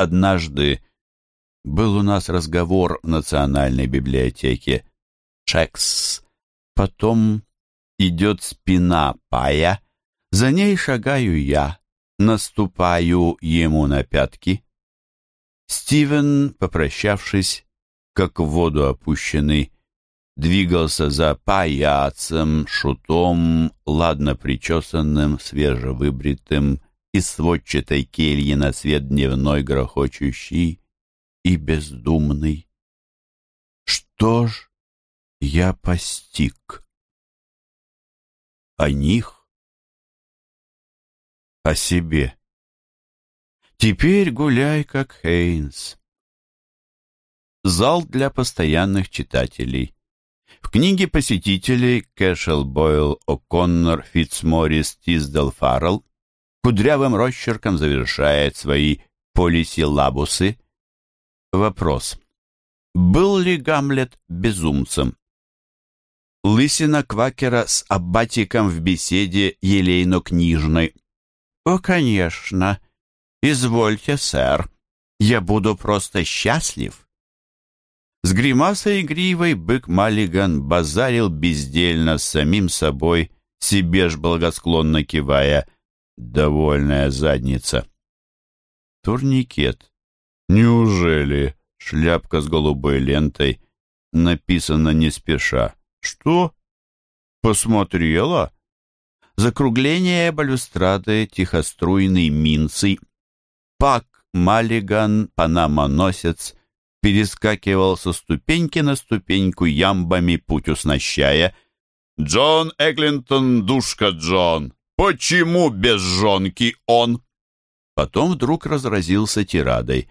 однажды был у нас разговор в Национальной библиотеке. Чекс. Потом идет спина пая, за ней шагаю я, наступаю ему на пятки. Стивен, попрощавшись, как в воду опущенный, двигался за паяцем, шутом, ладно причесанным, свежевыбритым, из сводчатой кельи на свет дневной грохочущий и бездумный. Что ж я постиг? О них? О себе. Теперь гуляй, как Хейнс. Зал для постоянных читателей. В книге посетителей Кэшел Бойл О'Коннор Фитцморрис Тиздал Фаррелл кудрявым росчерком завершает свои полисилабусы. Вопрос. Был ли Гамлет безумцем? Лысина Квакера с аббатиком в беседе елейно-книжной. «О, конечно. Извольте, сэр. Я буду просто счастлив». С гримасой игривой бык Маллиган базарил бездельно с самим собой, себе ж благосклонно кивая – Довольная задница. Турникет. Неужели? Шляпка с голубой лентой. Написано не спеша. Что? Посмотрела? Закругление балюстрады, тихоструйный минций. Пак, маллиган, панама-носец перескакивал со ступеньки на ступеньку ямбами, путь уснащая. «Джон Эглинтон, душка Джон!» Почему без жонки он? Потом вдруг разразился тирадой.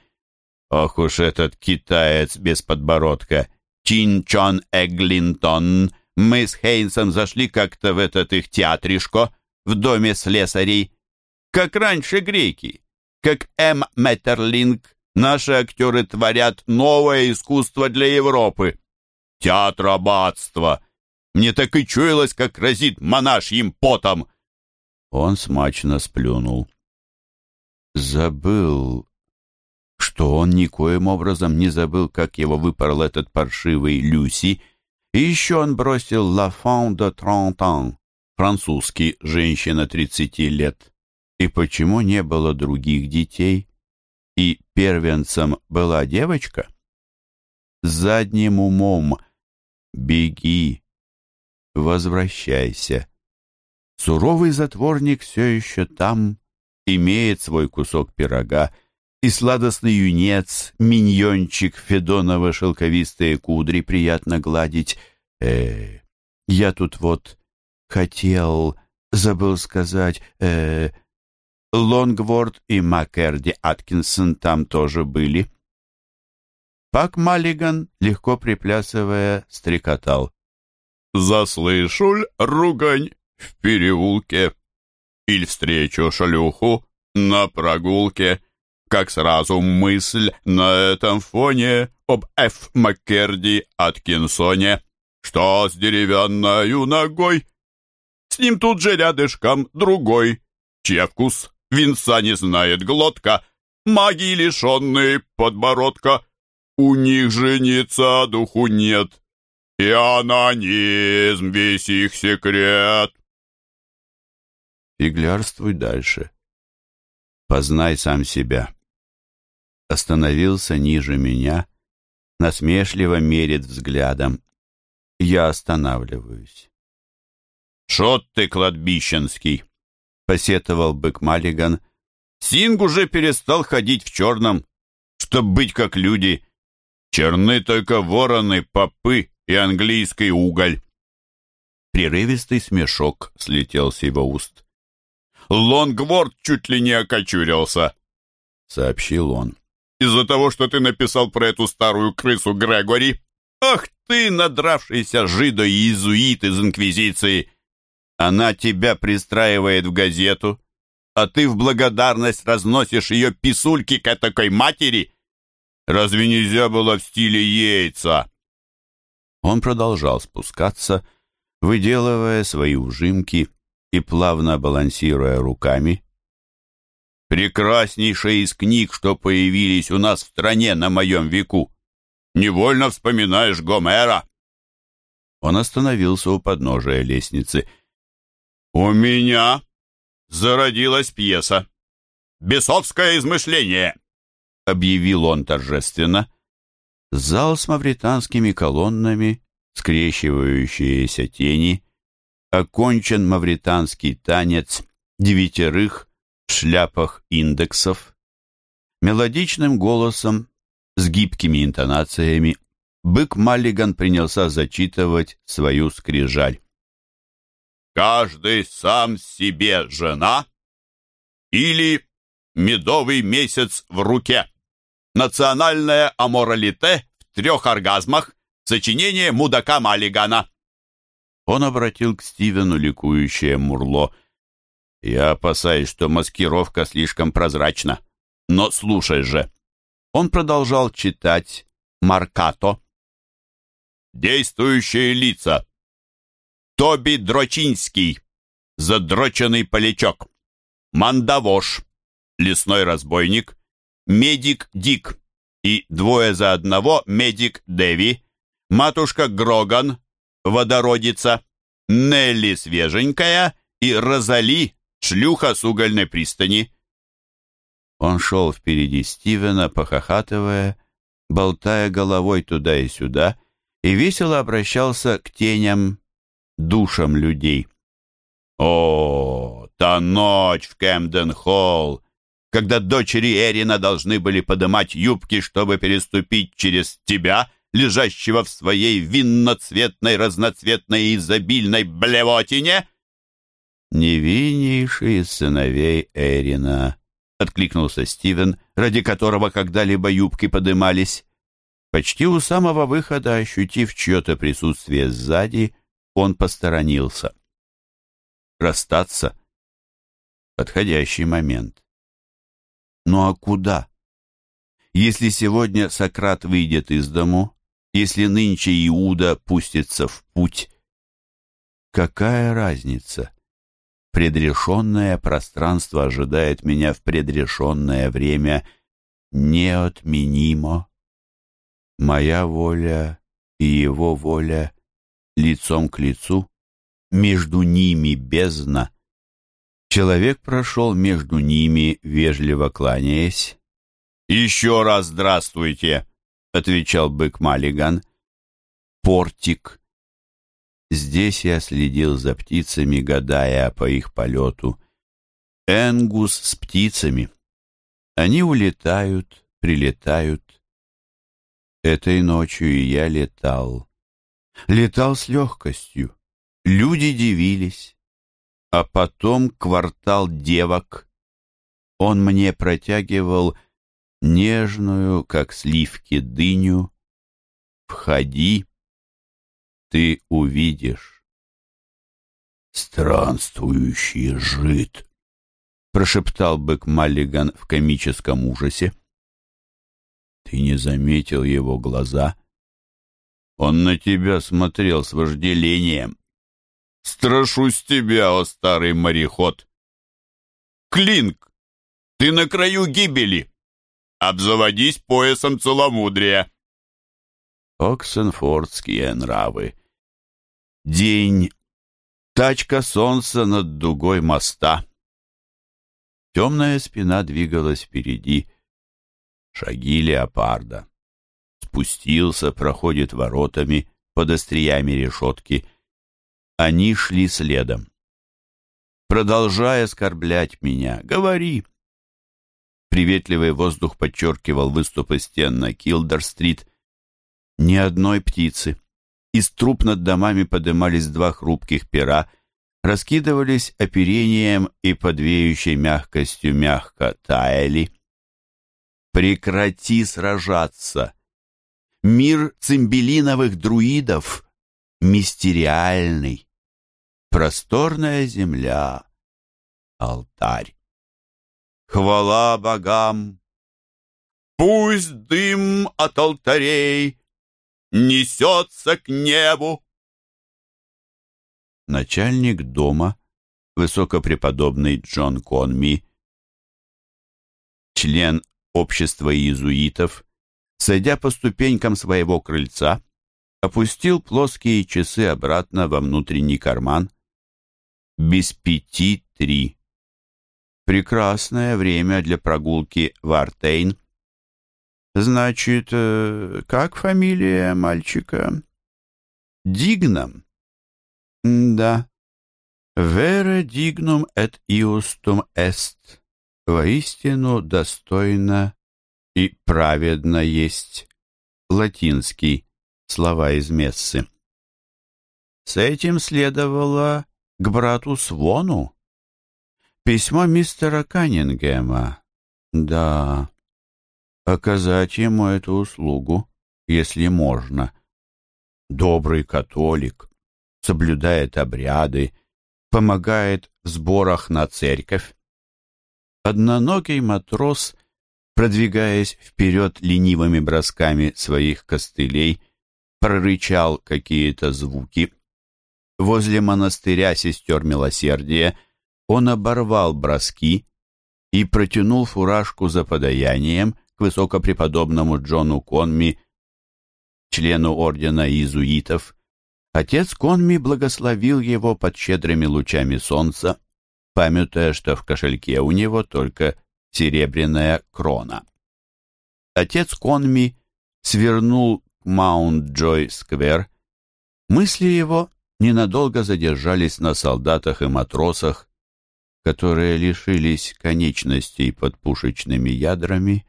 Ох уж этот китаец без подбородка. Чин Чон Эглинтон. Мы с Хейнсом зашли как-то в этот их театришко в доме слесарей. Как раньше греки. Как М. Меттерлинг. Наши актеры творят новое искусство для Европы. Театр. Мне так и чуялось, как разит монашьим потом. Он смачно сплюнул. Забыл, что он никоим образом не забыл, как его выпорол этот паршивый Люси, и еще он бросил «La femme de trente ans», французский, женщина тридцати лет. И почему не было других детей? И первенцем была девочка? Задним умом беги, возвращайся. Суровый затворник все еще там, имеет свой кусок пирога, и сладостный юнец, миньончик, федоново шелковистые кудри приятно гладить. Э, я тут вот хотел, забыл сказать, э, Лонгворд и Маккерди Аткинсон там тоже были. Пак Маллиган, легко приплясывая, стрекотал. «Заслышуль ругань!» В переулке, или встречу шлюху на прогулке, как сразу мысль на этом фоне об Ф. Маккерди Аткинсоне, что с деревянною ногой. С ним тут же рядышком другой, чья вкус винца не знает глотка, магии лишенные подбородка. У них жениться духу нет, и анонизм весь их секрет. Фиглярствуй дальше. Познай сам себя. Остановился ниже меня, насмешливо мерит взглядом. Я останавливаюсь. «Шот ты, кладбищенский!» — посетовал бык Маллиган. «Синг уже перестал ходить в черном, чтоб быть как люди. Черны только вороны, попы и английский уголь». Прерывистый смешок слетел с его уст. Лонгворд чуть ли не окочурился», — сообщил он. «Из-за того, что ты написал про эту старую крысу Грегори. Ах ты, надравшийся жидо и иезуит из Инквизиции! Она тебя пристраивает в газету, а ты в благодарность разносишь ее писульки к такой матери. Разве нельзя было в стиле яйца?» Он продолжал спускаться, выделывая свои ужимки, и, плавно балансируя руками, Прекраснейшая из книг, что появились у нас в стране на моем веку. Невольно вспоминаешь Гомера. Он остановился у подножия лестницы. «У меня зародилась пьеса. Бесовское измышление», — объявил он торжественно. Зал с мавританскими колоннами, скрещивающиеся тени, окончен мавританский танец девятерых в шляпах индексов. Мелодичным голосом, с гибкими интонациями, бык Маллиган принялся зачитывать свою скрижаль. «Каждый сам себе жена» или «Медовый месяц в руке». Национальное аморалите в трех оргазмах. Сочинение мудака Маллигана. Он обратил к Стивену ликующее мурло. «Я опасаюсь, что маскировка слишком прозрачна. Но слушай же». Он продолжал читать маркато. Действующие лица. Тоби Дрочинский, задроченный полячок. Мандавош, лесной разбойник. Медик Дик и двое за одного Медик Деви. Матушка Гроган, водородица. Нелли Свеженькая и Розали, шлюха с угольной пристани. Он шел впереди Стивена, похохатывая, болтая головой туда и сюда, и весело обращался к теням, душам людей. О, та ночь в Кэмден-Холл, когда дочери Эрина должны были подымать юбки, чтобы переступить через тебя, лежащего в своей винноцветной, разноцветной и изобильной блевотине? Невиннейший сыновей Эрина, — откликнулся Стивен, ради которого когда-либо юбки подымались. Почти у самого выхода, ощутив чье-то присутствие сзади, он посторонился. Расстаться — подходящий момент. Ну а куда? Если сегодня Сократ выйдет из дому, если нынче Иуда пустится в путь, какая разница? Предрешенное пространство ожидает меня в предрешенное время неотменимо. Моя воля и его воля лицом к лицу, между ними бездна. Человек прошел между ними, вежливо кланяясь. «Еще раз здравствуйте!» — отвечал бык Маллиган. «Портик, Здесь я следил за птицами, гадая по их полету. Энгус с птицами. Они улетают, прилетают. Этой ночью я летал. Летал с легкостью. Люди дивились. А потом квартал девок. Он мне протягивал нежную, как сливки, дыню. Входи, ты увидишь. «Странствующий жид», — прошептал бык Маллиган в комическом ужасе. «Ты не заметил его глаза?» Он на тебя смотрел с вожделением. «Страшусь тебя, о старый мореход!» «Клинк, ты на краю гибели! Обзаводись поясом целомудрия!» Оксенфордские нравы. День. Тачка солнца над дугой моста. Темная спина двигалась впереди. Шаги леопарда. Спустился, проходит воротами, под остриями решетки. Они шли следом. Продолжая оскорблять меня, говори. Приветливый воздух подчеркивал выступы стен на Килдер-стрит. Ни одной птицы. Из труб над домами подымались два хрупких пера, раскидывались оперением и под мягкостью мягко таяли. Прекрати сражаться! Мир цимбелиновых друидов мистериальный. Просторная земля, алтарь. Хвала богам! Пусть дым от алтарей несется к небу. Начальник дома, высокопреподобный Джон Конми, член общества иезуитов, сойдя по ступенькам своего крыльца, опустил плоские часы обратно во внутренний карман. Без пяти три. Прекрасное время для прогулки в Артейн. Значит, э, как фамилия мальчика? Дигном. Да. Вере дигнум et iustum est. Воистину достойно и праведно есть. Латинский. Слова из Мессы. С этим следовало к брату Свону. Письмо мистера Каннингема. Да, оказать ему эту услугу, если можно. Добрый католик, соблюдает обряды, помогает в сборах на церковь. Одноногий матрос, продвигаясь вперед ленивыми бросками своих костылей, прорычал какие-то звуки. Возле монастыря сестер милосердия он оборвал броски и протянул фуражку за подаянием к высокопреподобному Джону Конми, члену ордена иезуитов. Отец Конми благословил его под щедрыми лучами солнца, памятуя, что в кошельке у него только серебряная крона. Отец Конми свернул к Маунт-Джой-сквер. Мысли его ненадолго задержались на солдатах и матросах, которые лишились конечностей под пушечными ядрами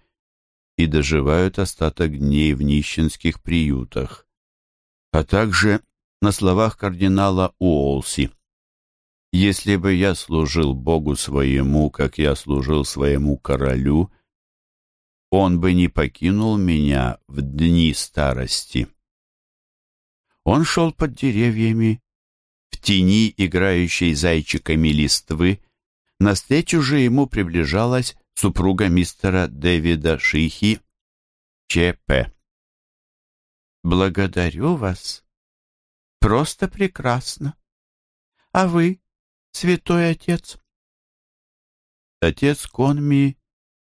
и доживают остаток дней в нищенских приютах, а также на словах кардинала Уолси. «Если бы я служил Богу своему, как я служил своему королю, он бы не покинул меня в дни старости». Он шел под деревьями, в тени играющей зайчиками листвы, Навстречу же ему приближалась супруга мистера Дэвида Шихи, Ч.П. «Благодарю вас. Просто прекрасно. А вы, святой отец?» Отец Конми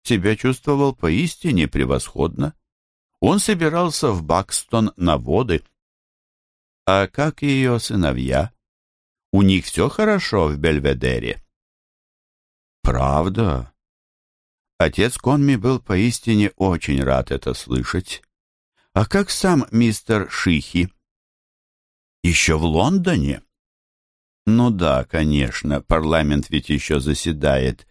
себя чувствовал поистине превосходно. Он собирался в Бакстон на воды. А как ее сыновья? У них все хорошо в Бельведере. «Правда?» Отец Конми был поистине очень рад это слышать. «А как сам мистер Шихи?» «Еще в Лондоне?» «Ну да, конечно, парламент ведь еще заседает.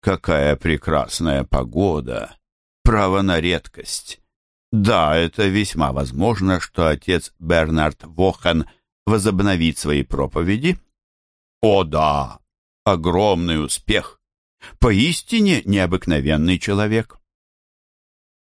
Какая прекрасная погода! Право на редкость!» Да, это весьма возможно, что отец Бернард Вохан возобновит свои проповеди. О да, огромный успех. Поистине необыкновенный человек.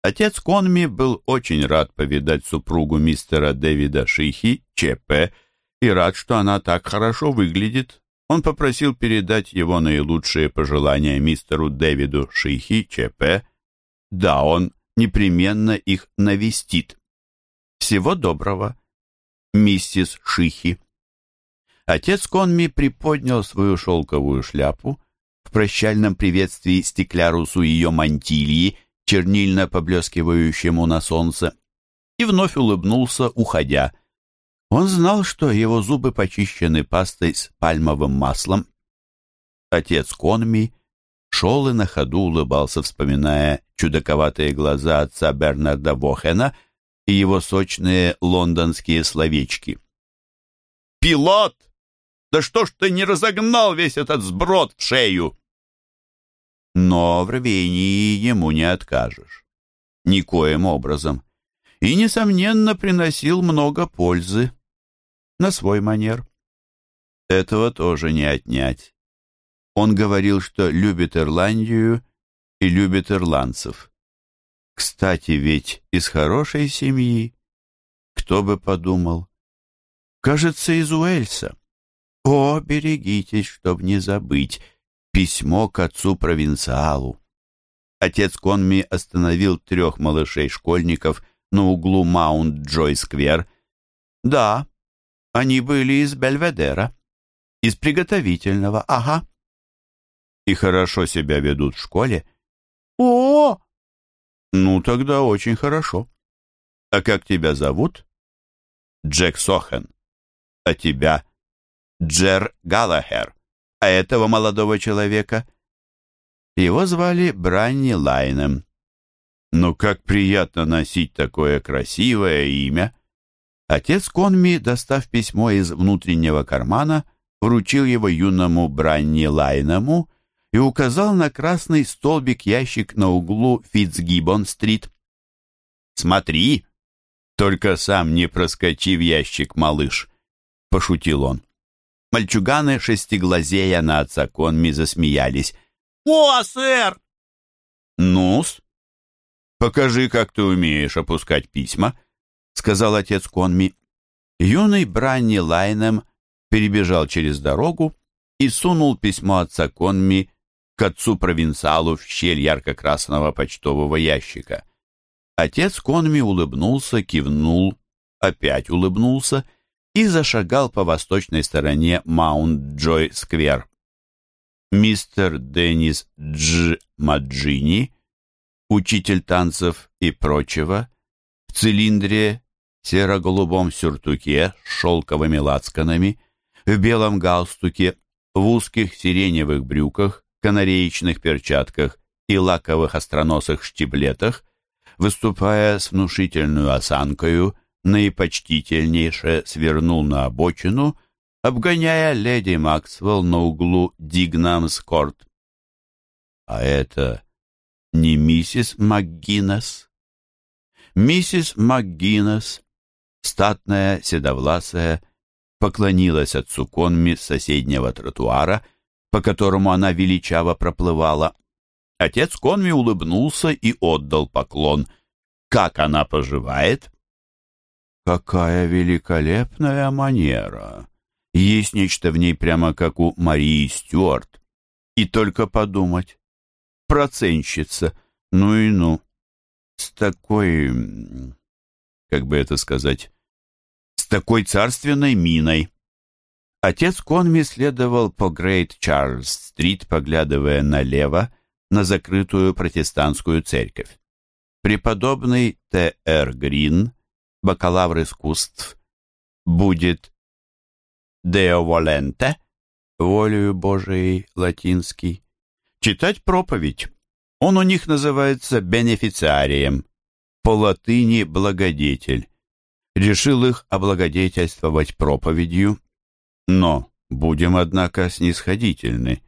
Отец Конми был очень рад повидать супругу мистера Дэвида Шихи, ЧП, и рад, что она так хорошо выглядит. Он попросил передать его наилучшие пожелания мистеру Дэвиду Шихи, ЧП. Да, он непременно их навестит. Всего доброго, миссис Шихи. Отец Конми приподнял свою шелковую шляпу в прощальном приветствии стеклярусу ее мантильи, чернильно поблескивающему на солнце, и вновь улыбнулся, уходя. Он знал, что его зубы почищены пастой с пальмовым маслом. Отец Конми шел и на ходу улыбался, вспоминая чудаковатые глаза отца Бернарда Вохена и его сочные лондонские словечки. «Пилот!» Да что ж ты не разогнал весь этот сброд в шею? Но в рвении ему не откажешь. Никоим образом. И, несомненно, приносил много пользы. На свой манер. Этого тоже не отнять. Он говорил, что любит Ирландию и любит ирландцев. Кстати, ведь из хорошей семьи. Кто бы подумал. Кажется, из Уэльса. О, берегитесь, чтоб не забыть, письмо к отцу-провинциалу. Отец Конми остановил трех малышей-школьников на углу Маунт-Джой-сквер. Да, они были из Бельведера, из приготовительного, ага. И хорошо себя ведут в школе. О! Ну, тогда очень хорошо. А как тебя зовут? Джек Сохен. А тебя? Джер Галлахер. А этого молодого человека? Его звали Бранни Лайнем. Ну, как приятно носить такое красивое имя. Отец Конми, достав письмо из внутреннего кармана, вручил его юному Бранни Лайному и указал на красный столбик-ящик на углу Фитцгиббон-стрит. «Смотри, только сам не проскочи в ящик, малыш», — пошутил он. Мальчуганы, шестиглазея на отца Конми, засмеялись. «О, сэр!» «Ну-с, покажи, как ты умеешь опускать письма», — сказал отец Конми. Юный Бранни Лайнем перебежал через дорогу и сунул письмо отца Конми к отцу-провинциалу в щель ярко-красного почтового ящика. Отец Конми улыбнулся, кивнул, опять улыбнулся и зашагал по восточной стороне Маунт-Джой-сквер. Мистер Деннис Дж. Маджини, учитель танцев и прочего, в цилиндре, серо-голубом сюртуке с шелковыми лацканами, в белом галстуке, в узких сиреневых брюках, канареечных перчатках и лаковых остроносых штиблетах, выступая с внушительную осанкою, наипочтительнейше свернул на обочину, обгоняя леди Максвелл на углу Дигнамс-Корт. А это не миссис МакГиннес? Миссис МакГиннес, статная, седовласая, поклонилась отцу Конми с соседнего тротуара — по которому она величаво проплывала. Отец Конми улыбнулся и отдал поклон. «Как она поживает?» «Какая великолепная манера! Есть нечто в ней прямо как у Марии Стюарт. И только подумать. Проценщица. Ну и ну. С такой... Как бы это сказать? С такой царственной миной». Отец Конми следовал по Грейт Чарльз-стрит, поглядывая налево на закрытую протестантскую церковь. Преподобный Т.Р. Грин, бакалавр искусств, будет «Deo volente» волею Божией латинский, читать проповедь. Он у них называется бенефициарием, по латыни «благодетель». Решил их облагодетельствовать проповедью но будем, однако, снисходительны.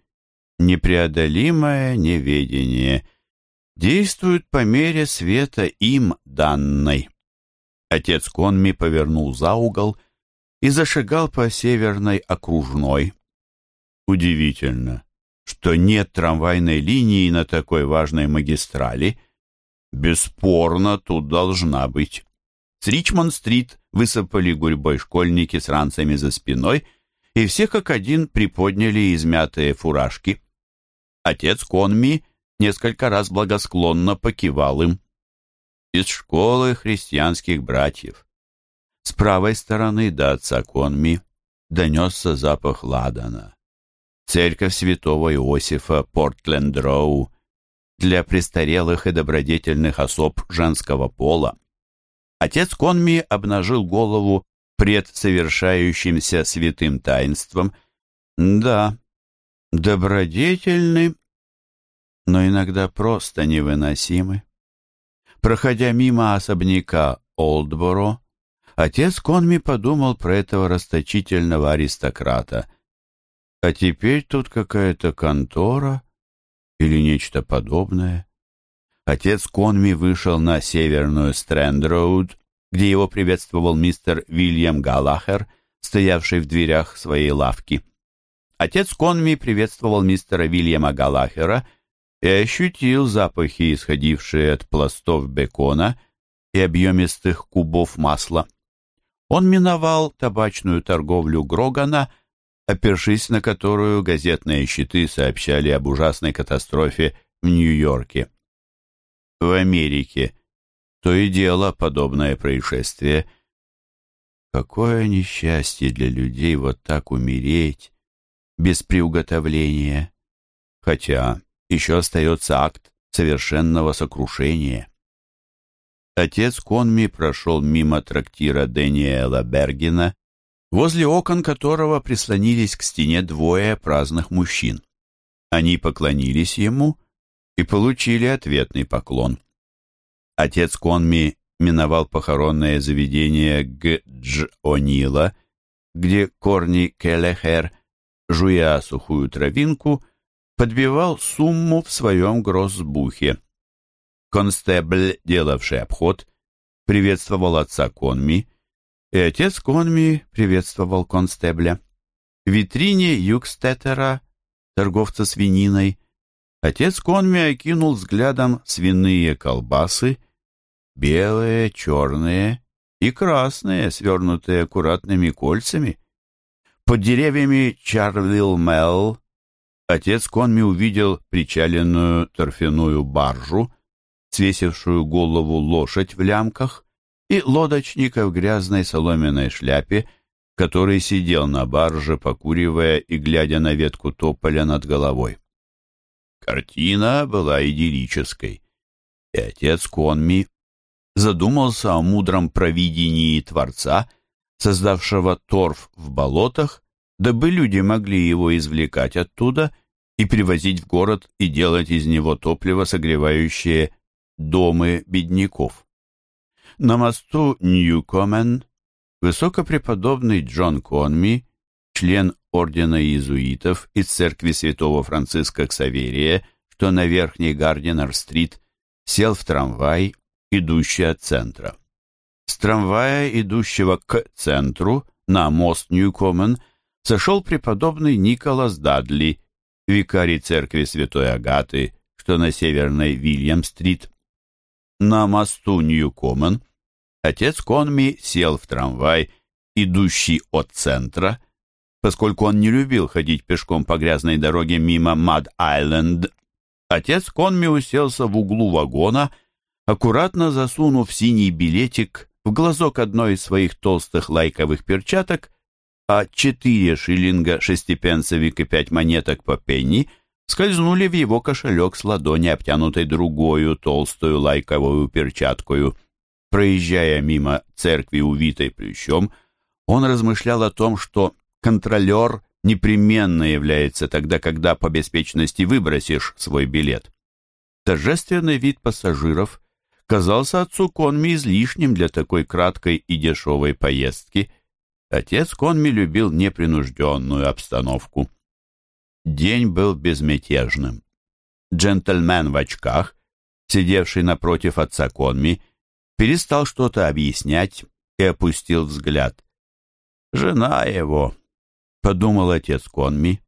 Непреодолимое неведение действует по мере света им данной. Отец Конми повернул за угол и зашагал по северной окружной. Удивительно, что нет трамвайной линии на такой важной магистрали. Бесспорно, тут должна быть. С Ричмонд-стрит высыпали гурьбой школьники с ранцами за спиной — и все как один приподняли измятые фуражки. Отец Конми несколько раз благосклонно покивал им. Из школы христианских братьев. С правой стороны до отца Конми донесся запах ладана. Церковь святого Иосифа Портленд-Роу для престарелых и добродетельных особ женского пола. Отец Конми обнажил голову пред совершающимся святым таинством. Да, добродетельны, но иногда просто невыносимы. Проходя мимо особняка Олдборо, отец Конми подумал про этого расточительного аристократа. А теперь тут какая-то контора или нечто подобное. Отец Конми вышел на северную Стрэнд-Роуд где его приветствовал мистер Вильям Галлахер, стоявший в дверях своей лавки. Отец Конми приветствовал мистера Вильяма Галлахера и ощутил запахи, исходившие от пластов бекона и объемистых кубов масла. Он миновал табачную торговлю Грогана, опершись на которую газетные щиты сообщали об ужасной катастрофе в Нью-Йорке. В Америке то и дело подобное происшествие. Какое несчастье для людей вот так умереть, без приуготовления. Хотя еще остается акт совершенного сокрушения. Отец Конми прошел мимо трактира Дэниела Бергена, возле окон которого прислонились к стене двое праздных мужчин. Они поклонились ему и получили ответный поклон. Отец Конми миновал похоронное заведение Г.Дж. О'Нила, где Корни Келлехер, жуя сухую травинку, подбивал сумму в своем гроссбухе. Констебль, делавший обход, приветствовал отца Конми, и отец Конми приветствовал констебля. В витрине Югстеттера, торговца свининой, отец Конми окинул взглядом свиные колбасы, белые, черные и красные, свернутые аккуратными кольцами. Под деревьями Чарвилл Мелл отец Конми увидел причаленную торфяную баржу, свесившую голову лошадь в лямках, и лодочника в грязной соломенной шляпе, который сидел на барже, покуривая и глядя на ветку тополя над головой. Картина была идиллической, и отец Конми задумался о мудром провидении Творца, создавшего торф в болотах, дабы люди могли его извлекать оттуда и привозить в город и делать из него топливо, согревающее домы бедняков. На мосту Ньюкомен высокопреподобный Джон Конми, член ордена иезуитов из церкви святого Франциска Ксаверия, что на Верхней Гардинер-стрит, сел в трамвай идущий от центра. С трамвая, идущего к центру, на мост Ньюкомен, сошел преподобный Николас Дадли, викарий церкви Святой Агаты, что на северной Вильям-стрит. На мосту Ньюкомен отец Конми сел в трамвай, идущий от центра, поскольку он не любил ходить пешком по грязной дороге мимо Мад-Айленд. Отец Конми уселся в углу вагона аккуратно засунув синий билетик в глазок одной из своих толстых лайковых перчаток, а четыре шиллинга, шестипенсовик и пять монеток по пенни скользнули в его кошелек с ладони, обтянутой другую толстую лайковую перчаткою. Проезжая мимо церкви, увитой плющом, он размышлял о том, что контролер непременно является тогда, когда по беспечности выбросишь свой билет. Торжественный вид пассажиров казался отцу Конми излишним для такой краткой и дешевой поездки. Отец Конми любил непринужденную обстановку. День был безмятежным. Джентльмен в очках, сидевший напротив отца Конми, перестал что-то объяснять и опустил взгляд. «Жена его», — подумал отец Конми.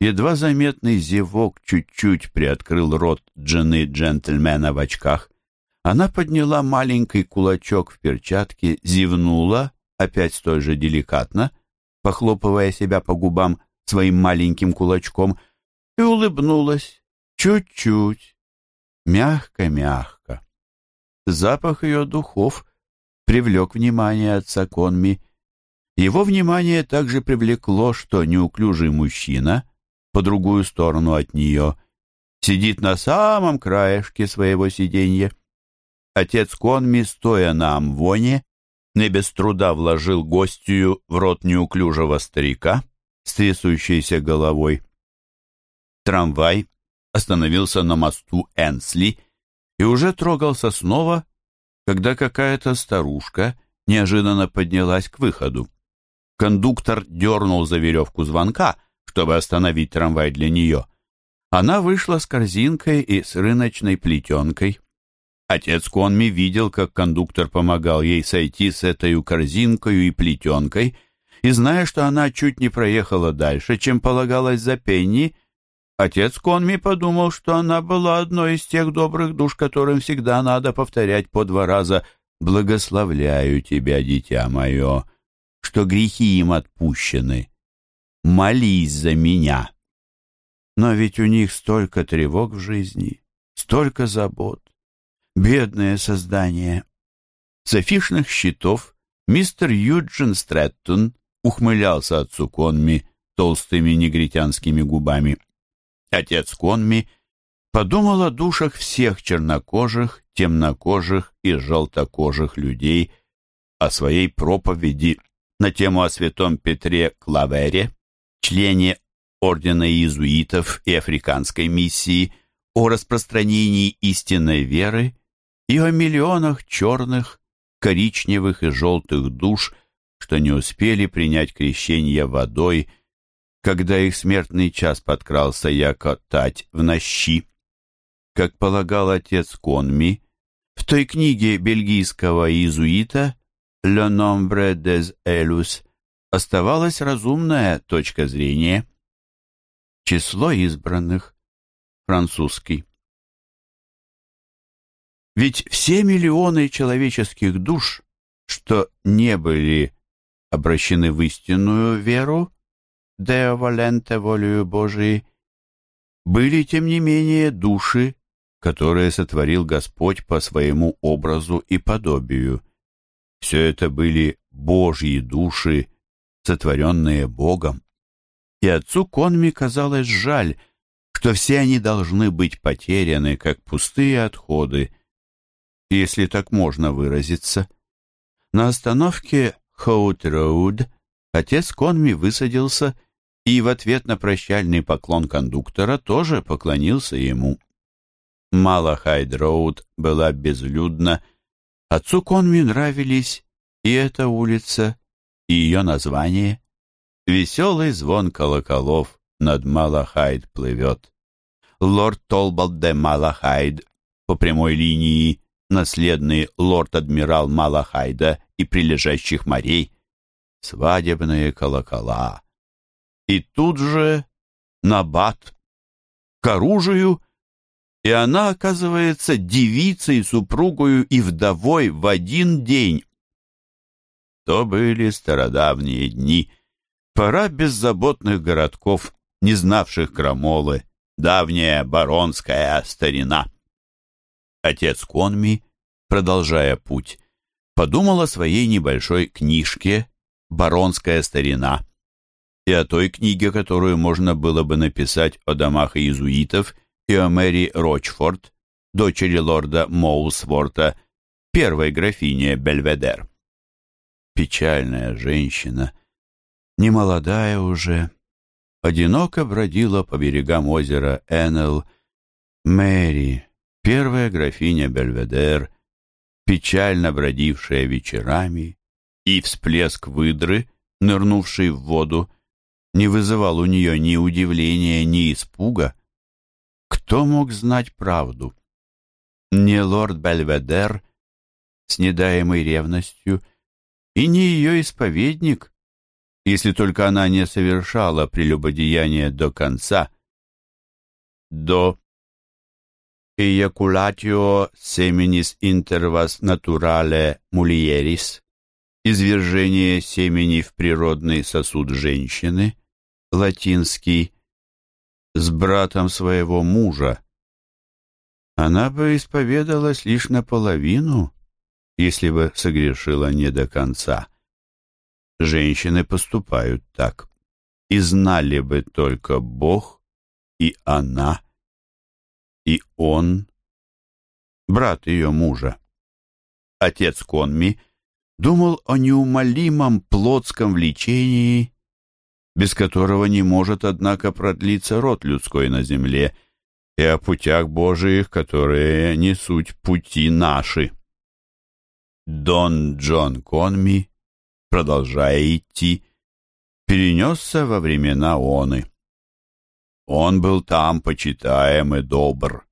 Едва заметный зевок чуть-чуть приоткрыл рот жены джентльмена в очках. Она подняла маленький кулачок в перчатке, зевнула, опять столь же деликатно, похлопывая себя по губам своим маленьким кулачком, и улыбнулась, чуть-чуть, мягко-мягко. Запах ее духов привлек внимание отца Конми. Его внимание также привлекло, что неуклюжий мужчина, по другую сторону от нее, сидит на самом краешке своего сиденья. Отец Конми, стоя на амвоне, не без труда вложил гостью в рот неуклюжего старика с трясущейся головой. Трамвай остановился на мосту Энсли и уже трогался снова, когда какая-то старушка неожиданно поднялась к выходу. Кондуктор дернул за веревку звонка, чтобы остановить трамвай для нее. Она вышла с корзинкой и с рыночной плетенкой. Отец Конми видел, как кондуктор помогал ей сойти с этой корзинкой и плетенкой, и, зная, что она чуть не проехала дальше, чем полагалось за Пенни, отец Конми подумал, что она была одной из тех добрых душ, которым всегда надо повторять по два раза «Благословляю тебя, дитя мое, что грехи им отпущены. Молись за меня». Но ведь у них столько тревог в жизни, столько забот. Бедное создание. С афишных счетов мистер Юджин Стрэттон ухмылялся отцу Конми толстыми негритянскими губами. Отец Конми подумал о душах всех чернокожих, темнокожих и желтокожих людей, о своей проповеди на тему о святом Петре Клавере, члене Ордена Иезуитов и Африканской миссии, о распространении истинной веры и о миллионах черных, коричневых и желтых душ, что не успели принять крещение водой, когда их смертный час подкрался яко тать в нощи. Как полагал отец Конми, в той книге бельгийского иезуита «Le nombre des elus» оставалась разумная точка зрения. Число избранных, французский. Ведь все миллионы человеческих душ, что не были обращены в истинную веру, Deo volente волею Божией, были, тем не менее, души, которые сотворил Господь по своему образу и подобию. Все это были Божьи души, сотворенные Богом. И отцу Конми казалось жаль, что все они должны быть потеряны, как пустые отходы, если так можно выразиться. На остановке Хоут-Роуд отец Конми высадился и в ответ на прощальный поклон кондуктора тоже поклонился ему. Малахайд-Роуд была безлюдна, отцу Конми нравились и эта улица, и ее название. Веселый звон колоколов над Малахайд плывет. Лорд Толбот де Малахайд по прямой линии наследный лорд-адмирал Малахайда и прилежащих морей, свадебные колокола. И тут же набат к оружию, и она оказывается девицей, супругою и вдовой в один день. То были стародавние дни, пора беззаботных городков, не знавших крамолы, давняя баронская старина. Отец Конми, продолжая путь, подумал о своей небольшой книжке «Баронская старина» и о той книге, которую можно было бы написать о домах иезуитов и о Мэри Рочфорд, дочери лорда Моусворта, первой графине Бельведер. Печальная женщина, немолодая уже, одиноко бродила по берегам озера Эннел. Мэри, первая графиня Бельведер, печально бродившая вечерами, и всплеск выдры, нырнувший в воду, не вызывал у нее ни удивления, ни испуга. Кто мог знать правду? Не лорд Бельведер, с недаемой ревностью, и не ее исповедник, если только она не совершала прелюбодеяние до конца, до «Ejaculatio seminis intervas naturale mulieris» «Извержение семени в природный сосуд женщины», латинский, с братом своего мужа. Она бы исповедалась лишь наполовину, если бы согрешила не до конца. Женщины поступают так. И знали бы только Бог и она, и он, брат ее мужа. Отец Конми думал о неумолимом плотском влечении, без которого не может, однако, продлиться род людской на земле, и о путях Божиих, которые не суть пути наши. Дон Джон Конми, продолжая идти, перенесся во времена оны. Он был там почитаем и добр.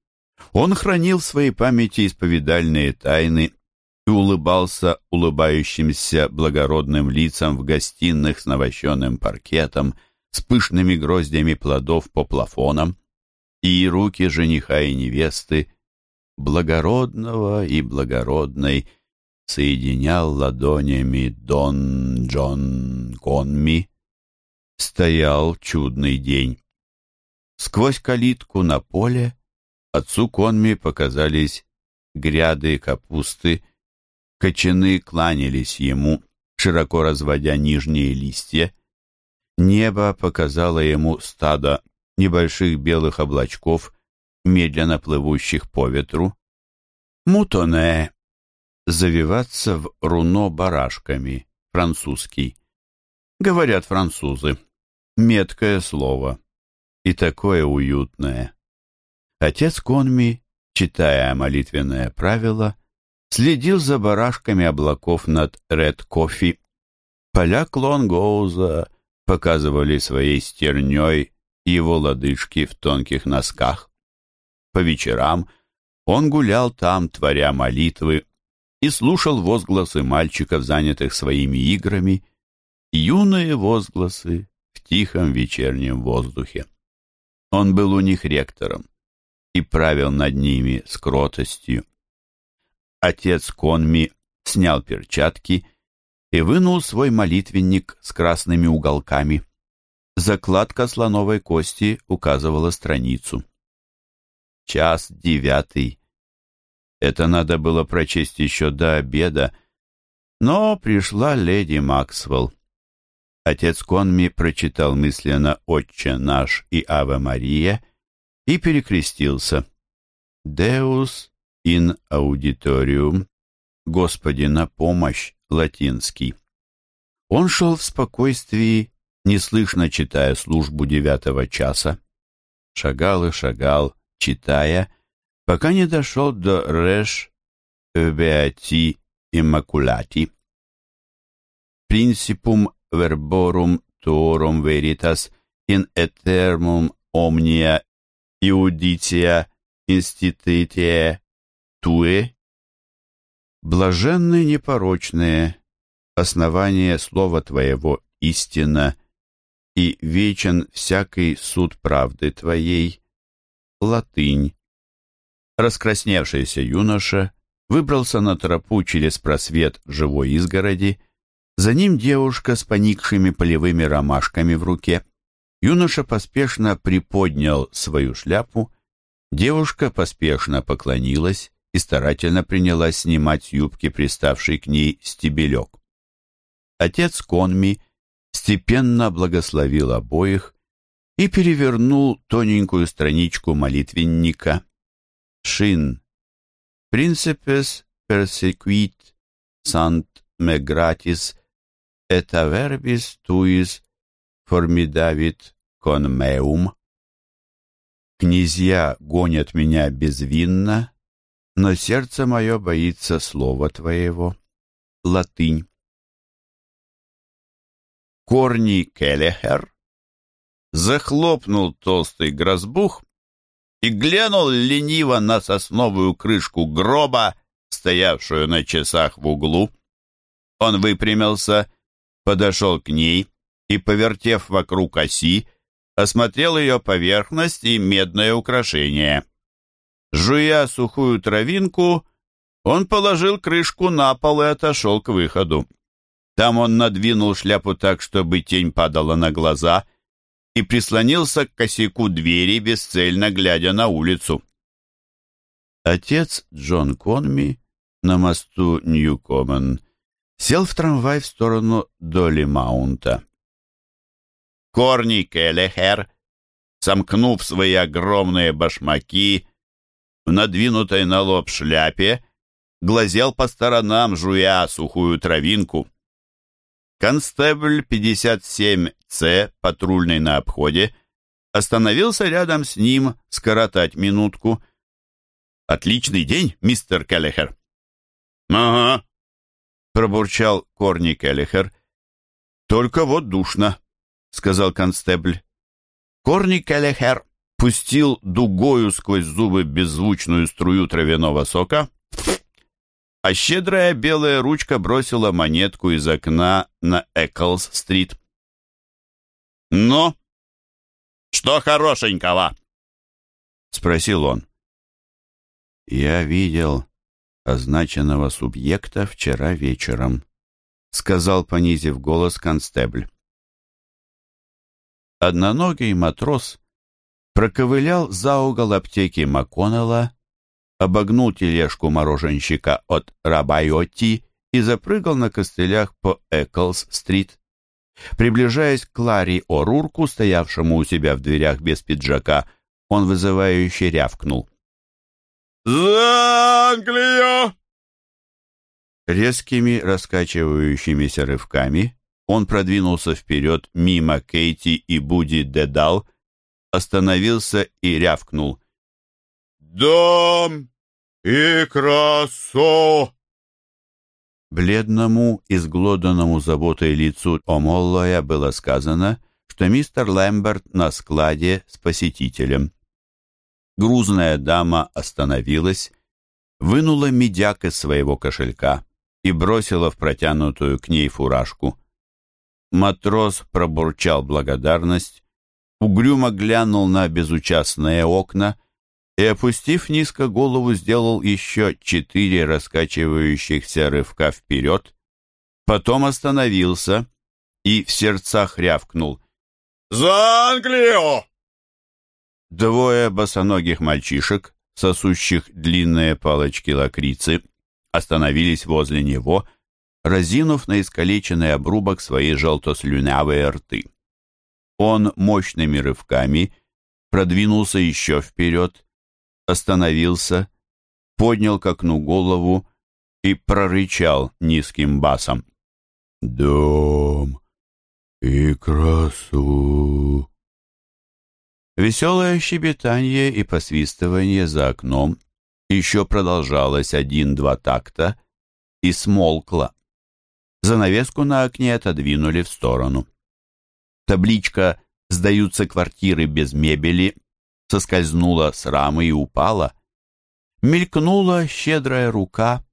Он хранил в своей памяти исповедальные тайны и улыбался улыбающимся благородным лицам в гостиных с навощенным паркетом, с пышными гроздями плодов по плафонам, и руки жениха и невесты, благородного и благородной, соединял ладонями Дон Джон Конми. Стоял чудный день. Сквозь калитку на поле отцу Конми показались гряды капусты, кочаны кланялись ему, широко разводя нижние листья. Небо показало ему стадо небольших белых облачков, медленно плывущих по ветру. Мутоне — завиваться в руно барашками, французский. Говорят французы. Меткое слово. И такое уютное. Отец Конми, читая молитвенное правило, следил за барашками облаков над Ред Кофи. Поля Клонгоуза показывали своей стерней его лодыжки в тонких носках. По вечерам он гулял там, творя молитвы, и слушал возгласы мальчиков, занятых своими играми, юные возгласы в тихом вечернем воздухе. Он был у них ректором и правил над ними с кротостью. Отец Конми снял перчатки и вынул свой молитвенник с красными уголками. Закладка слоновой кости указывала страницу. Час девятый. Это надо было прочесть еще до обеда, но пришла леди Максвелл. Отец Конми прочитал мысленно «Отче наш» и «Аве Мария» и перекрестился. «Деус ин аудиториум» «Господи на помощь» латинский. Он шел в спокойствии неслышно читая службу девятого часа. Шагал и шагал, читая, пока не дошел до «Реш Беати Иммакулати». «Принципум verborum tuorum veritas in eternum omnia iuditia institutie tue». «Блаженны непорочные, основание слова Твоего истина» и вечен всякий суд правды твоей. Латынь. Раскрасневшийся юноша выбрался на тропу через просвет живой изгороди. За ним девушка с поникшими полевыми ромашками в руке. Юноша поспешно приподнял свою шляпу. Девушка поспешно поклонилась и старательно принялась снимать с юбки приставший к ней стебелек. Отец Конми степенно благословил обоих и перевернул тоненькую страничку молитвенника. Шин. Принципес persequit sant me averbis tuis formidavit con meum. Князья гонят меня безвинно, но сердце мое боится слова твоего. Латынь. Корни Келлихер захлопнул толстый грозбух и глянул лениво на сосновую крышку гроба, стоявшую на часах в углу. Он выпрямился, подошел к ней и, повертев вокруг оси, осмотрел ее поверхность и медное украшение. Жуя сухую травинку, он положил крышку на пол и отошел к выходу. Там он надвинул шляпу так, чтобы тень падала на глаза, и прислонился к косяку двери, бесцельно глядя на улицу. Отец Джон Конми на мосту Нью-Коммон сел в трамвай в сторону Доли Маунта. Корни Келлехер, сомкнув свои огромные башмаки в надвинутой на лоб шляпе, глазел по сторонам, жуя сухую травинку. Констебль 57С, патрульный на обходе, остановился рядом с ним скоротать минутку. «Отличный день, мистер Келлихер!» «Ага», — пробурчал Корни Келлихер. «Только вот душно», — сказал констебль. Корни Келлихер пустил дугою сквозь зубы беззвучную струю травяного сока а щедрая белая ручка бросила монетку из окна на Эклс-стрит. «Ну, что хорошенького?» — спросил он. «Я видел означенного субъекта вчера вечером», — сказал, понизив голос констебль. Одноногий матрос проковылял за угол аптеки МакКоннелла обогнул тележку мороженщика от Рабайотти и запрыгал на костылях по Эклс-стрит. Приближаясь к Ларри О'Рурку, стоявшему у себя в дверях без пиджака, он вызывающе рявкнул. «За Англию!» Резкими раскачивающимися рывками он продвинулся вперед мимо Кейти и Буди Дедал, остановился и рявкнул. «Дом и красо!» Бледному, изглоданному заботой лицу Омоллоя было сказано, что мистер Лэмберт на складе с посетителем. Грузная дама остановилась, вынула медяк из своего кошелька и бросила в протянутую к ней фуражку. Матрос пробурчал благодарность, угрюмо глянул на безучастные окна и, опустив низко голову, сделал еще четыре раскачивающихся рывка вперед, потом остановился и в сердцах рявкнул «За Англию!» Двое босоногих мальчишек, сосущих длинные палочки лакрицы, остановились возле него, разинув на искалеченный обрубок свои желтослюнявые рты. Он мощными рывками продвинулся еще вперед, остановился, поднял к окну голову и прорычал низким басом. «Дом и красу!» Веселое щебетание и посвистывание за окном еще продолжалось один-два такта и смолкло. Занавеску на окне отодвинули в сторону. Табличка «Сдаются квартиры без мебели» соскользнула с рамы и упала. Мелькнула щедрая рука,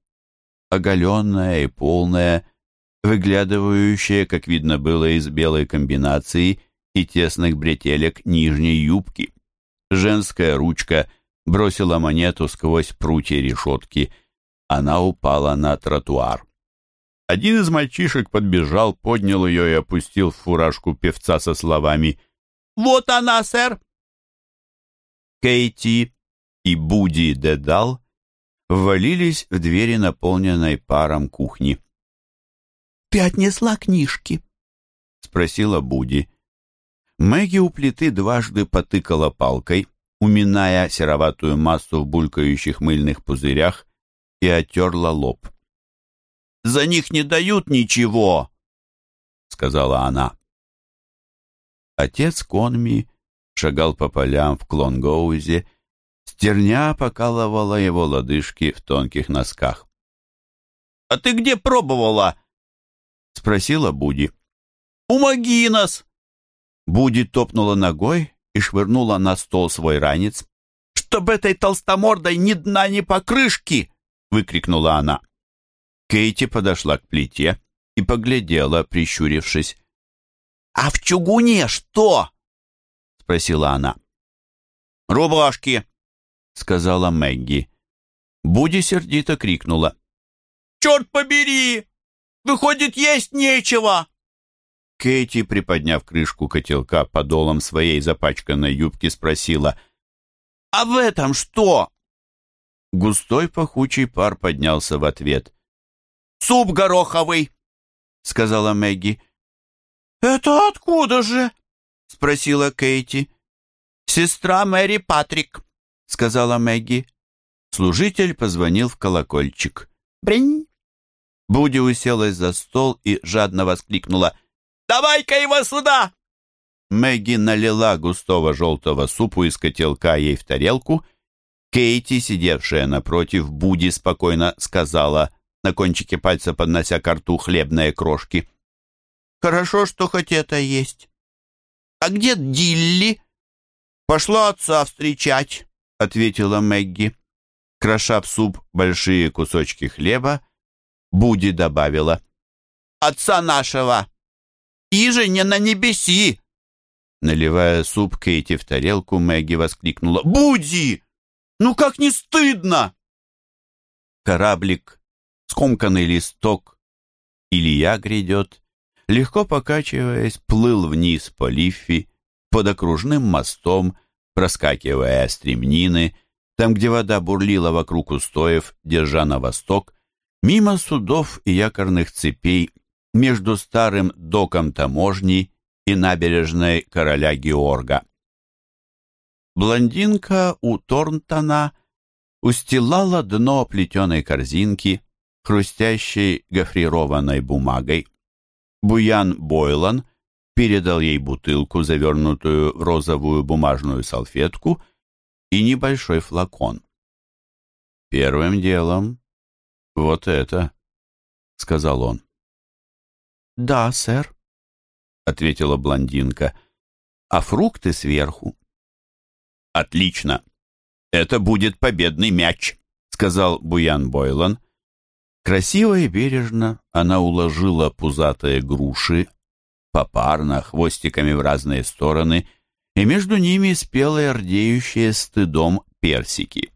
оголенная и полная, выглядывающая, как видно было из белой комбинации, и тесных бретелек нижней юбки. Женская ручка бросила монету сквозь прутья решетки. Она упала на тротуар. Один из мальчишек подбежал, поднял ее и опустил в фуражку певца со словами «Вот она, сэр!» Кейти и Буди Дедал ввалились в двери, наполненной паром кухни. «Ты отнесла книжки?» — спросила Буди. Мэгги у плиты дважды потыкала палкой, уминая сероватую массу в булькающих мыльных пузырях, и оттерла лоб. «За них не дают ничего!» — сказала она. Отец Конми шагал по полям в Клонгоузе, стерня покалывала его лодыжки в тонких носках. «А ты где пробовала?» — спросила Буди. «У Магинос!» Буди топнула ногой и швырнула на стол свой ранец. «Чтоб этой толстомордой ни дна, ни покрышки!» — выкрикнула она. Кейти подошла к плите и поглядела, прищурившись. «А в чугуне что?» — спросила она. «Рубашки!» — сказала Мэгги. Буди сердито крикнула. «Черт побери! Выходит, есть нечего!» Кэти, приподняв крышку котелка подолом своей запачканной юбки, спросила, «А в этом что?» Густой пахучий пар поднялся в ответ. «Суп гороховый!» — сказала Мэгги. «Это откуда же?» — спросила Кейти. «Сестра Мэри Патрик», — сказала Мэгги. Служитель позвонил в колокольчик. «Бринь!» Буди уселась за стол и жадно воскликнула. Давай-ка его сюда!» Мэгги налила густого желтого супу из котелка ей в тарелку. Кейти, сидевшая напротив, Буди спокойно сказала, на кончике пальца поднося к рту хлебные крошки. «Хорошо, что хоть это есть. А где Дилли?» «Пошла отца встречать», — ответила Мэгги. Кроша в суп большие кусочки хлеба, Буди добавила. «Отца нашего!» Иже не на небеси!» Наливая суп Кейти в тарелку, Мэгги воскликнула. «Буди! Ну как не стыдно!» Кораблик, скомканный листок, Илья грядет, легко покачиваясь, плыл вниз по Лиффи, под окружным мостом, проскакивая стремнины, там, где вода бурлила вокруг устоев, держа на восток, мимо судов и якорных цепей между старым доком таможни и набережной короля Георга. Блондинка у Торнтона устилала дно плетеной корзинки, хрустящей гофрированной бумагой. Буян Бойлан передал ей бутылку, завернутую в розовую бумажную салфетку, и небольшой флакон. «Первым делом вот это», — сказал он. «Да, сэр», — ответила блондинка, — «а фрукты сверху». «Отлично! Это будет победный мяч», — сказал Буян Бойлан. Красиво и бережно она уложила пузатые груши попарно, хвостиками в разные стороны, и между ними спелые рдеющие стыдом персики.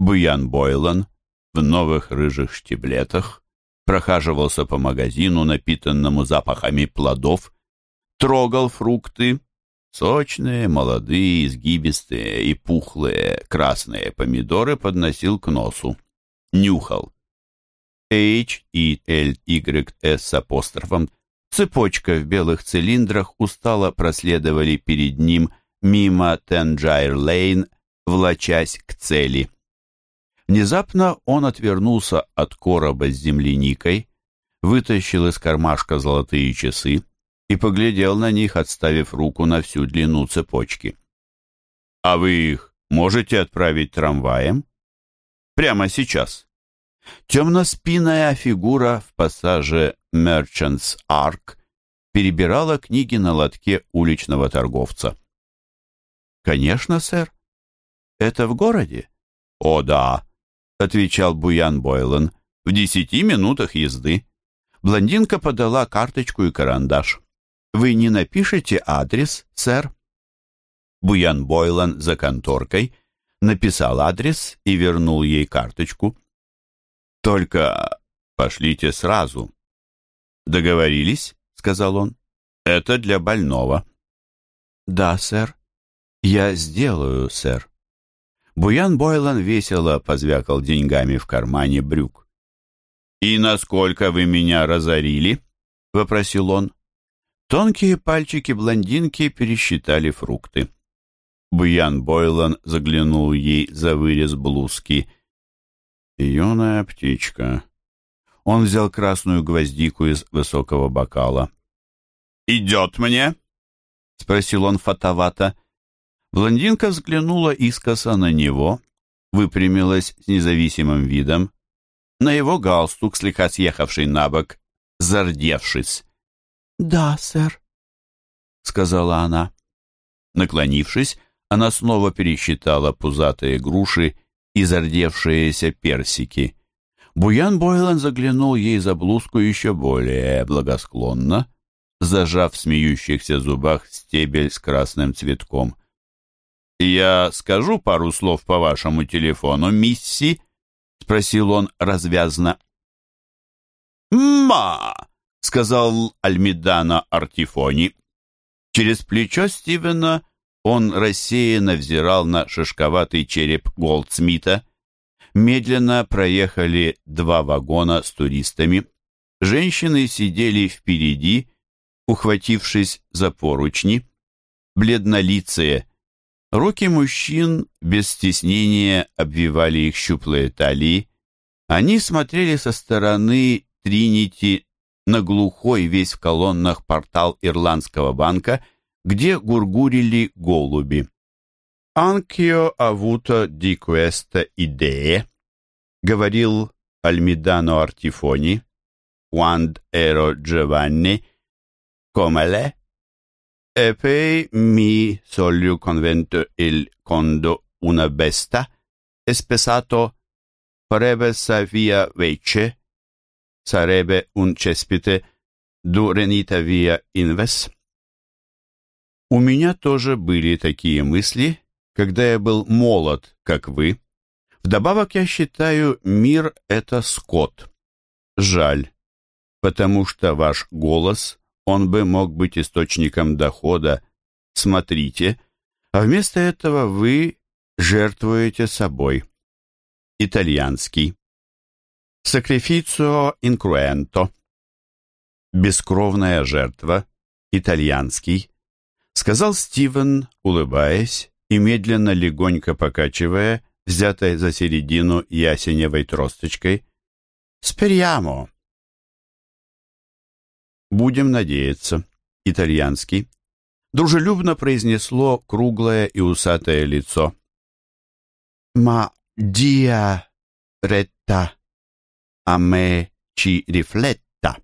Буян Бойлан в новых рыжих штиблетах прохаживался по магазину, напитанному запахами плодов, трогал фрукты, сочные, молодые, изгибистые и пухлые красные помидоры подносил к носу, нюхал. H и L Y S с апострофом, цепочка в белых цилиндрах устало проследовали перед ним мимо Тенджайр-Лейн, влачась к цели. Внезапно он отвернулся от короба с земляникой, вытащил из кармашка золотые часы и поглядел на них, отставив руку на всю длину цепочки. «А вы их можете отправить трамваем?» «Прямо сейчас?» Темноспинная фигура в пассаже Merchants Ark перебирала книги на лотке уличного торговца. «Конечно, сэр. Это в городе?» «О, да», — отвечал Буян Бойлен, — «в десяти минутах езды». Блондинка подала карточку и карандаш. «Вы не напишете адрес, сэр?» Буян Бойлан за конторкой написал адрес и вернул ей карточку. Только пошлите сразу. Договорились, сказал он. Это для больного. Да, сэр. Я сделаю, сэр. Буян Бойлан весело позвякал деньгами в кармане брюк. «И насколько вы меня разорили?» — вопросил он. Тонкие пальчики блондинки пересчитали фрукты. Буян Бойлан заглянул ей за вырез блузки. Юная птичка. Он взял красную гвоздику из высокого бокала. «Идет мне?» — спросил он фатовато. Блондинка взглянула искоса на него, выпрямилась с независимым видом, на его галстук, слегка съехавший на бок, зардевшись. «Да, сэр», — сказала она. Наклонившись, она снова пересчитала пузатые груши и зардевшиеся персики. Буян Бойлан заглянул ей за блузку еще более благосклонно, зажав в смеющихся зубах стебель с красным цветком. «Я скажу пару слов по вашему телефону, мисси?» — спросил он развязно. «Ма!» — сказал Альмидана Артифони. Через плечо Стивена он рассеянно взирал на шишковатый череп Голдсмита. Медленно проехали два вагона с туристами. Женщины сидели впереди, ухватившись за поручни. Бледнолицые. Руки мужчин без стеснения обвивали их щуплые талии. Они смотрели со стороны Тринити на глухой весь в колоннах портал Ирландского банка – где гургурили голуби. «Anch'io avuto di questa idee», — говорил Альмидано Артифони, «quando ero Giovanni, come e mi sono convento il condo una besta, e spesato farebbe sa via vece, sarebbe un cespite, durenita via inves». У меня тоже были такие мысли, когда я был молод, как вы. Вдобавок я считаю, мир — это скот. Жаль, потому что ваш голос, он бы мог быть источником дохода. Смотрите, а вместо этого вы жертвуете собой. Итальянский. Sacrificio incruento. Бескровная жертва. Итальянский сказал Стивен, улыбаясь и медленно, легонько покачивая, взятой за середину ясеневой тросточкой, «Спeriamo!» «Будем надеяться», итальянский, дружелюбно произнесло круглое и усатое лицо. «Ма диа ретта а ме чи рифлетта».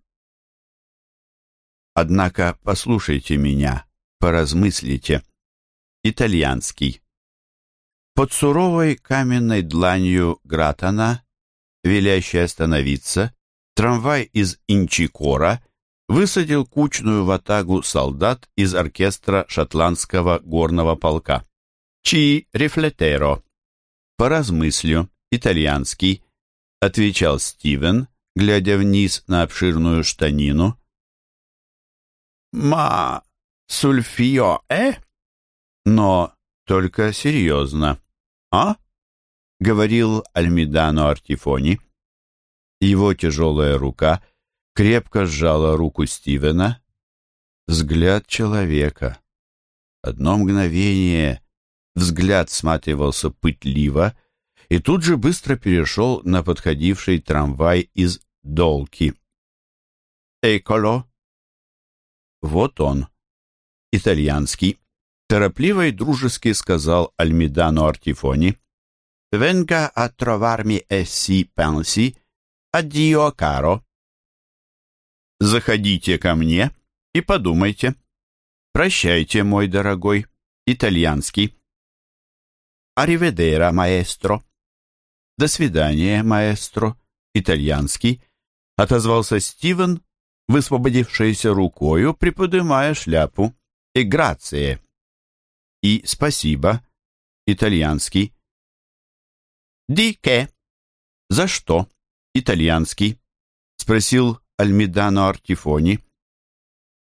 Однако послушайте меня, поразмыслите. Итальянский. Под суровой каменной дланью Гратана, велящей остановиться, трамвай из Инчикора высадил кучную ватагу солдат из оркестра шотландского горного полка. Чи рефлетеро. Поразмыслю, итальянский, отвечал Стивен, глядя вниз на обширную штанину. «Ма сульфио, э?» Но только серьезно. «А?» — говорил Альмидано Артифони. Его тяжелая рука крепко сжала руку Стивена. Взгляд человека. Одно мгновение взгляд сматривался пытливо и тут же быстро перешел на подходивший трамвай из Долки. «Эколо!» Вот он, итальянский, торопливо и дружески сказал Альмидану Артифони. «Venga a trovarmi e si addio caro». «Заходите ко мне и подумайте». «Прощайте, мой дорогой, итальянский». «Ариведера, маэстро». «До свидания, маэстро», итальянский, отозвался Стивен, высвободившейся рукою, приподнимая шляпу. «И грация» и «спасибо» итальянский. «Дике» «За что?» итальянский, спросил Альмидано Артифони.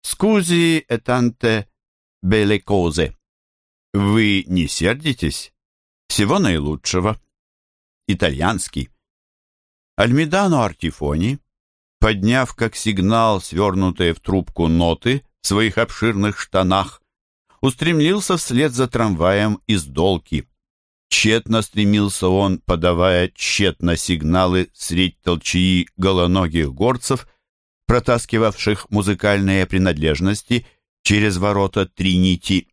«Скузи этанте беле козе». «Вы не сердитесь? Всего наилучшего». Итальянский. Альмидано Артифони, подняв как сигнал свернутые в трубку ноты в своих обширных штанах, устремился вслед за трамваем из Долки. Тщетно стремился он, подавая тщетно сигналы средь толчии голоногих горцев, протаскивавших музыкальные принадлежности через ворота Тринити.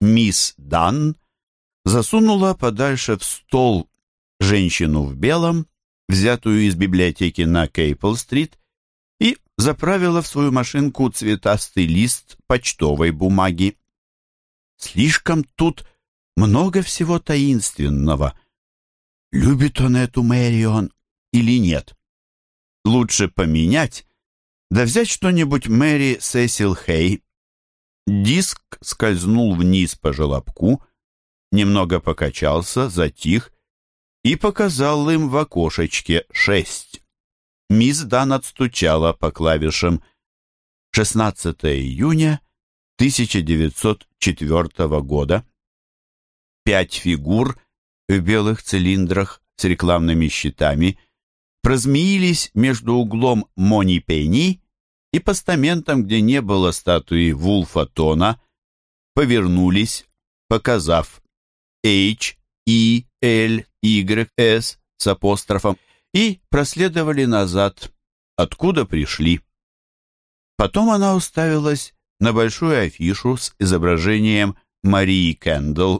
Мисс Дан засунула подальше в стол женщину в белом, взятую из библиотеки на Кейпл-стрит, и заправила в свою машинку цветастый лист почтовой бумаги. Слишком тут много всего таинственного. Любит он эту Мэрион или нет? Лучше поменять, да взять что-нибудь Мэри Сесил Хей. Диск скользнул вниз по желобку, немного покачался, затих и показал им в окошечке шесть. Мисс Дан отстучала по клавишам 16 июня 1904 года. Пять фигур в белых цилиндрах с рекламными щитами прозмеились между углом Мони Пенни и постаментом, где не было статуи Вулфа Тона, повернулись, показав H, E, L, Y, S с апострофом и проследовали назад, откуда пришли. Потом она уставилась на большую афишу с изображением Марии Кэндл,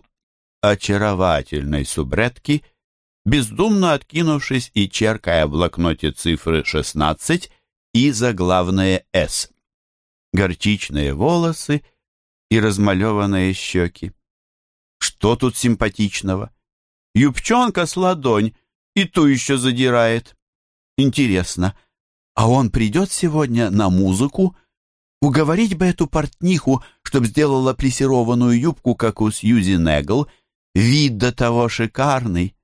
очаровательной субретки, бездумно откинувшись и черкая в блокноте цифры 16 и заглавное «С». Горчичные волосы и размалеванные щеки. Что тут симпатичного? Юбчонка с ладонь и ту еще задирает. Интересно, а он придет сегодня на музыку? Уговорить бы эту портниху, чтоб сделала плессированную юбку, как у Сьюзи Негл. Вид до того шикарный.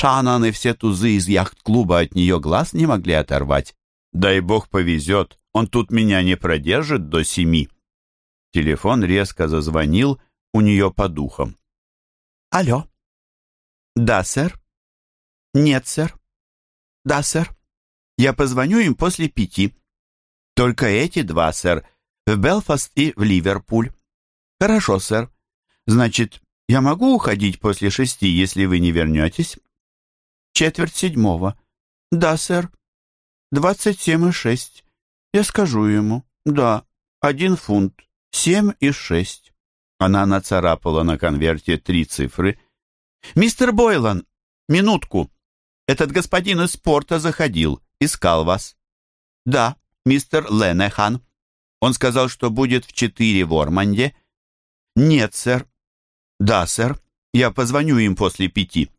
Шанан и все тузы из яхт-клуба от нее глаз не могли оторвать. Дай бог повезет, он тут меня не продержит до семи. Телефон резко зазвонил у нее по духам. «Алло?» «Да, сэр?» «Нет, сэр». «Да, сэр. Я позвоню им после пяти». «Только эти два, сэр, в Белфаст и в Ливерпуль». «Хорошо, сэр. Значит, Я могу уходить после шести, если вы не вернетесь?» «Четверть седьмого». «Да, сэр. Двадцать семь и шесть. Я скажу ему. Да, один фунт. Семь и шесть». Она нацарапала на конверте три цифры. «Мистер Бойлан, минутку. Этот господин из спорта заходил, искал вас». «Да, мистер Ленехан. Он сказал, что будет в четыре в Орманде». «Нет, сэр». «Да, сэр. Я позвоню им после пяти».